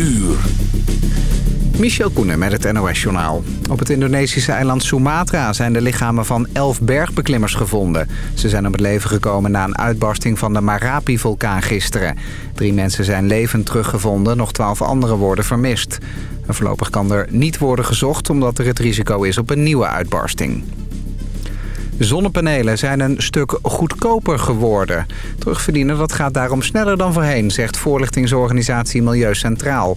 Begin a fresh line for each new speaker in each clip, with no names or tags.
uur.
Michel Koenen met het NOS-journaal. Op het Indonesische eiland Sumatra zijn de lichamen van elf bergbeklimmers gevonden. Ze zijn om het leven gekomen na een uitbarsting van de Marapi-vulkaan gisteren. Drie mensen zijn levend teruggevonden, nog twaalf anderen worden vermist. Voorlopig kan er niet worden gezocht omdat er het risico is op een nieuwe uitbarsting. Zonnepanelen zijn een stuk goedkoper geworden. Terugverdienen dat gaat daarom sneller dan voorheen, zegt voorlichtingsorganisatie Milieu Centraal.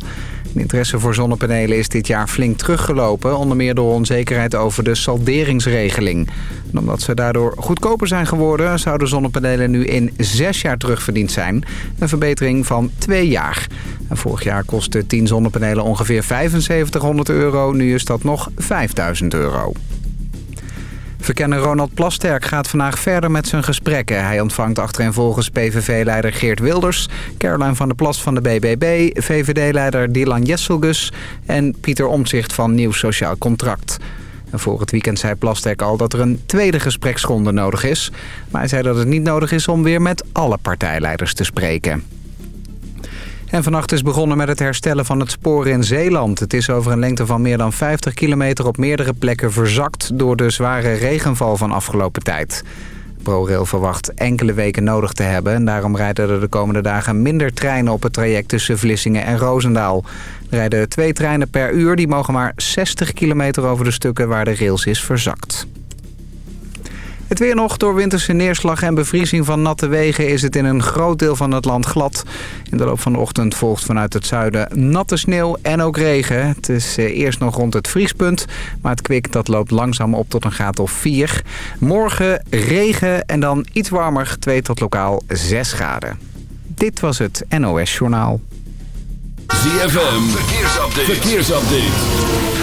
De interesse voor zonnepanelen is dit jaar flink teruggelopen... onder meer door onzekerheid over de salderingsregeling. En omdat ze daardoor goedkoper zijn geworden... zouden zonnepanelen nu in zes jaar terugverdiend zijn. Een verbetering van twee jaar. Vorig jaar kostte 10 zonnepanelen ongeveer 7500 euro. Nu is dat nog 5000 euro. Verkenner Ronald Plasterk gaat vandaag verder met zijn gesprekken. Hij ontvangt achtereenvolgens PVV-leider Geert Wilders... Caroline van der Plas van de BBB... VVD-leider Dylan Jesselgus... en Pieter Omtzigt van Nieuw Sociaal Contract. En voor het weekend zei Plasterk al dat er een tweede gespreksronde nodig is. Maar hij zei dat het niet nodig is om weer met alle partijleiders te spreken. En vannacht is begonnen met het herstellen van het spoor in Zeeland. Het is over een lengte van meer dan 50 kilometer op meerdere plekken verzakt... door de zware regenval van afgelopen tijd. ProRail verwacht enkele weken nodig te hebben... en daarom rijden er de komende dagen minder treinen op het traject tussen Vlissingen en Roosendaal. Er rijden twee treinen per uur, die mogen maar 60 kilometer over de stukken waar de rails is verzakt. Het weer nog. Door winterse neerslag en bevriezing van natte wegen is het in een groot deel van het land glad. In de loop van de ochtend volgt vanuit het zuiden natte sneeuw en ook regen. Het is eh, eerst nog rond het vriespunt, maar het kwik dat loopt langzaam op tot een graad of 4. Morgen regen en dan iets warmer, 2 tot lokaal 6 graden. Dit was het NOS Journaal.
ZFM, verkeersupdate. verkeersupdate.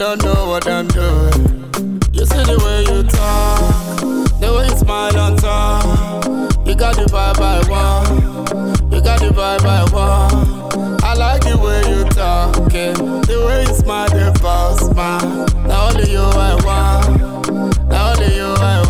Don't know what I'm doing. You see the way you talk, the way you smile on top. You got the vibe I want, you got the vibe I want. I like the way you talking, the way you smile, the false smile. Now only you I want, now only you I want.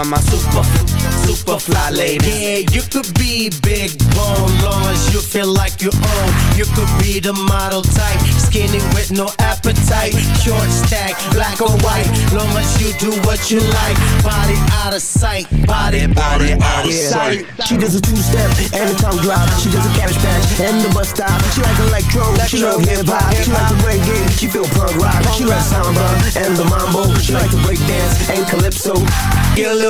of my super super fly ladies.
Yeah, you could be big bone, long as you feel like you own. You could be the model type, skinny with no appetite. Short stack, black or white, long as you do what you like. Body out of sight, body, body out of sight.
She does a two-step and a tongue drop. She does a cabbage patch and the bus stop. She like electro, she love hip-hop. She like the reggae, she feel punk rock. She like samba and the mambo. She like to break dance and calypso.
Get a little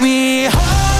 me
home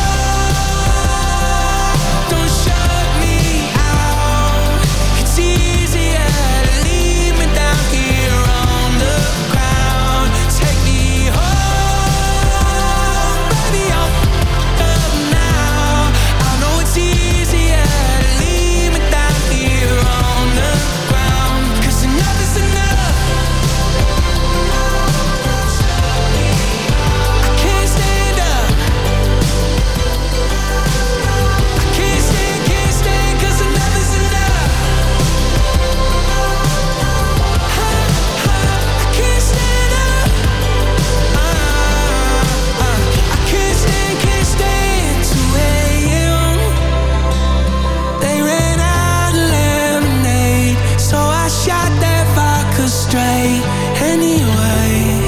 anyway.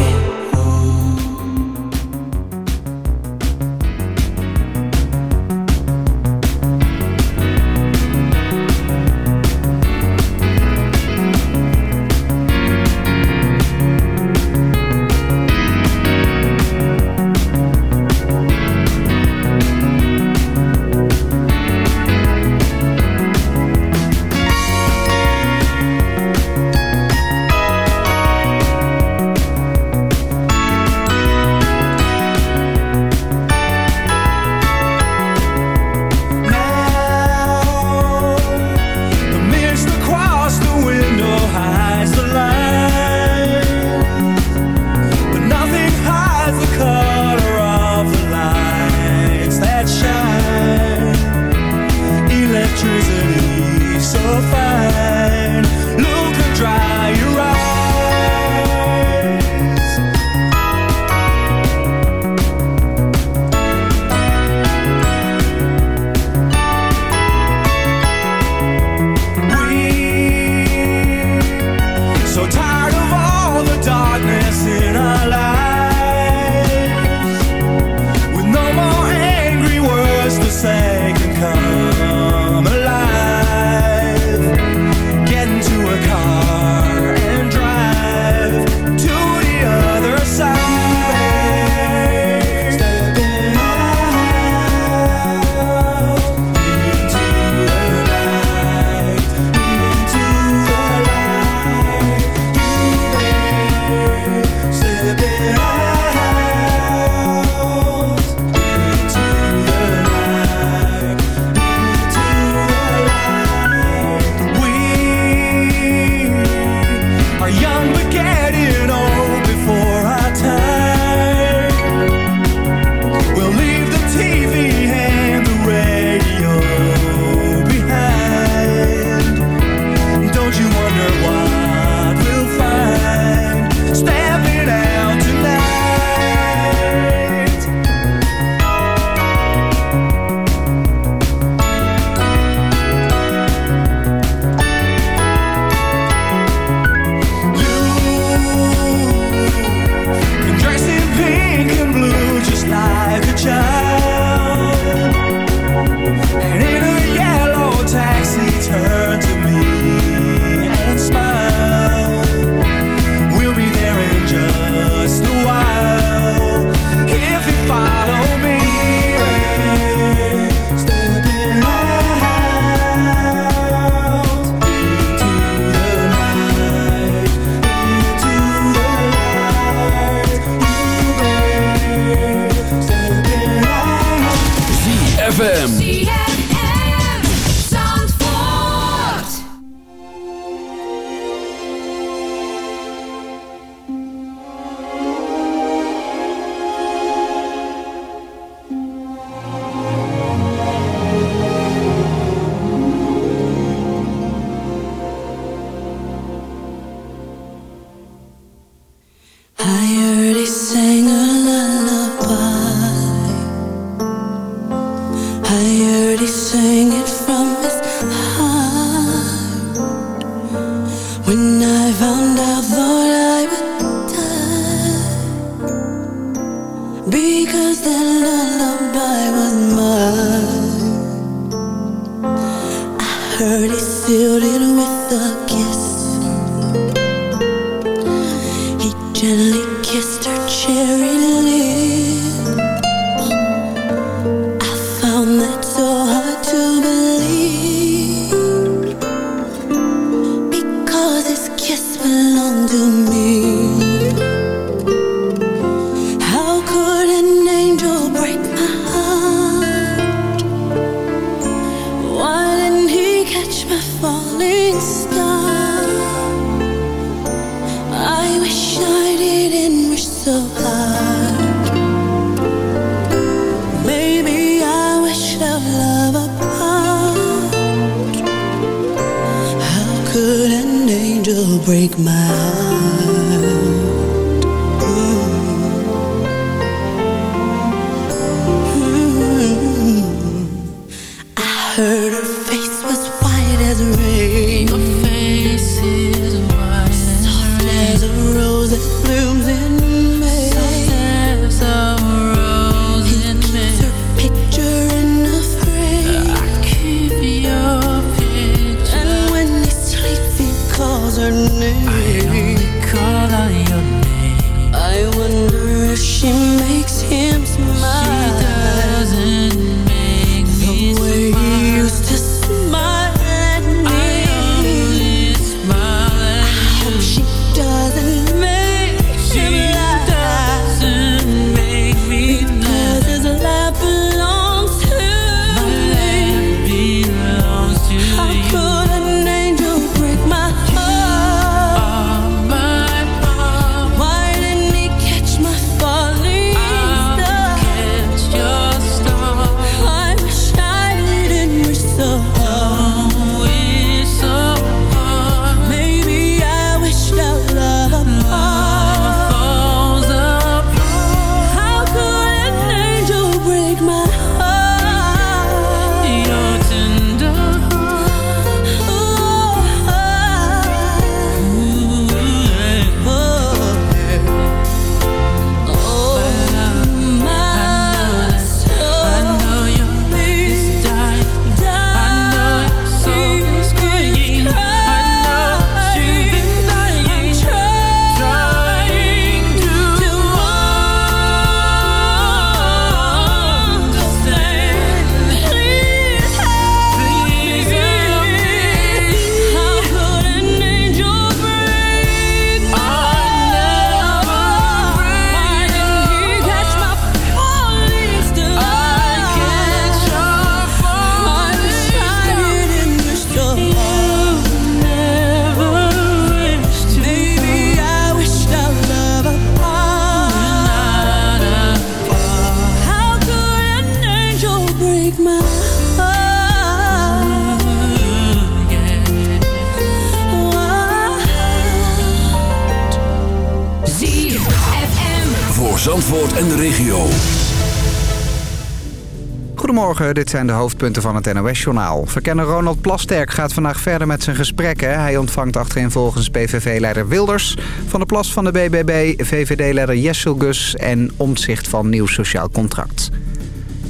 Dit zijn de hoofdpunten van het NOS-journaal. Verkenner Ronald Plasterk gaat vandaag verder met zijn gesprekken. Hij ontvangt achtereenvolgens PVV-leider Wilders, Van de Plas van de BBB, VVD-leider Jessel Gus en omzicht van Nieuw Sociaal Contract.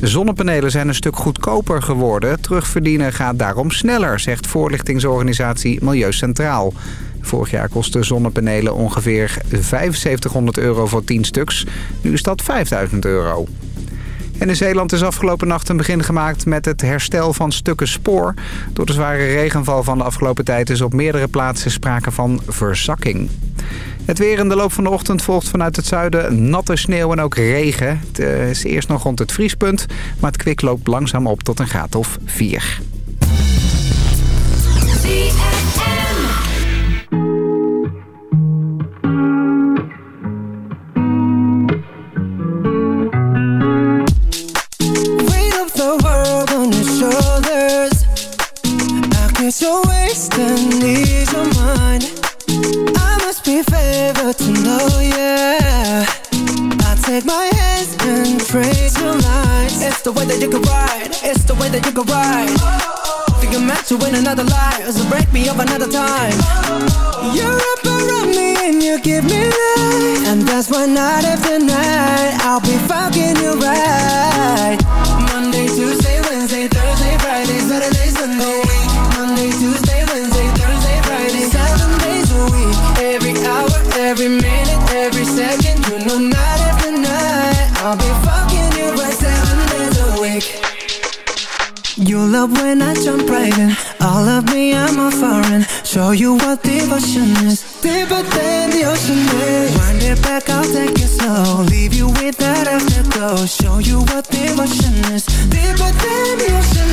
Zonnepanelen zijn een stuk goedkoper geworden. Terugverdienen gaat daarom sneller, zegt voorlichtingsorganisatie Milieu Centraal. Vorig jaar kostten zonnepanelen ongeveer 7500 euro voor 10 stuks. Nu is dat 5000 euro. En in Zeeland is afgelopen nacht een begin gemaakt met het herstel van stukken spoor. Door de zware regenval van de afgelopen tijd is op meerdere plaatsen sprake van verzakking. Het weer in de loop van de ochtend volgt vanuit het zuiden natte sneeuw en ook regen. Het eh, is eerst nog rond het vriespunt, maar het kwik loopt langzaam op tot een graad of 4.
I guess you're wasting ease your mind I must be favored to know, yeah. I take my hands and trace your lines It's the way that you can ride. It's the way that you can ride. Think I'm meant to win another life. So break me up another time. You're up around me and you give me life. And that's why night after night I'll be fucking you right every minute, every second You know night after night. I'll be fucking you right Seven days a week. You love when I jump right in. All of me, I'm a foreign. Show you what devotion is. Deeper than the ocean is. Wind it back, I'll take it slow. Leave you with that afterglow. Show you what devotion is. Deeper than the ocean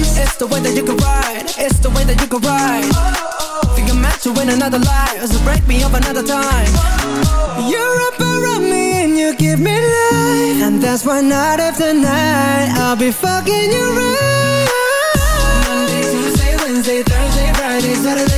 is. It's the way that you can ride. It's the way that you can ride Think I'm meant to win another life So break me up another time. You're up around me and you give me life. And that's why night after night I'll be fucking you right. Monday, Tuesday, Wednesday, Thursday, Friday, Saturday,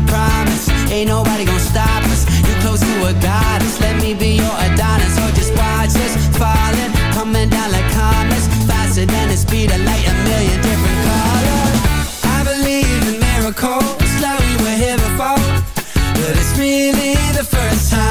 promise. Ain't nobody gonna stop us. You're close to a goddess. Let me be your Adonis. Or just watch us falling Coming down like comets. Faster than the speed of light A million different colors. I believe in miracles Like we were here before. But it's really the first time.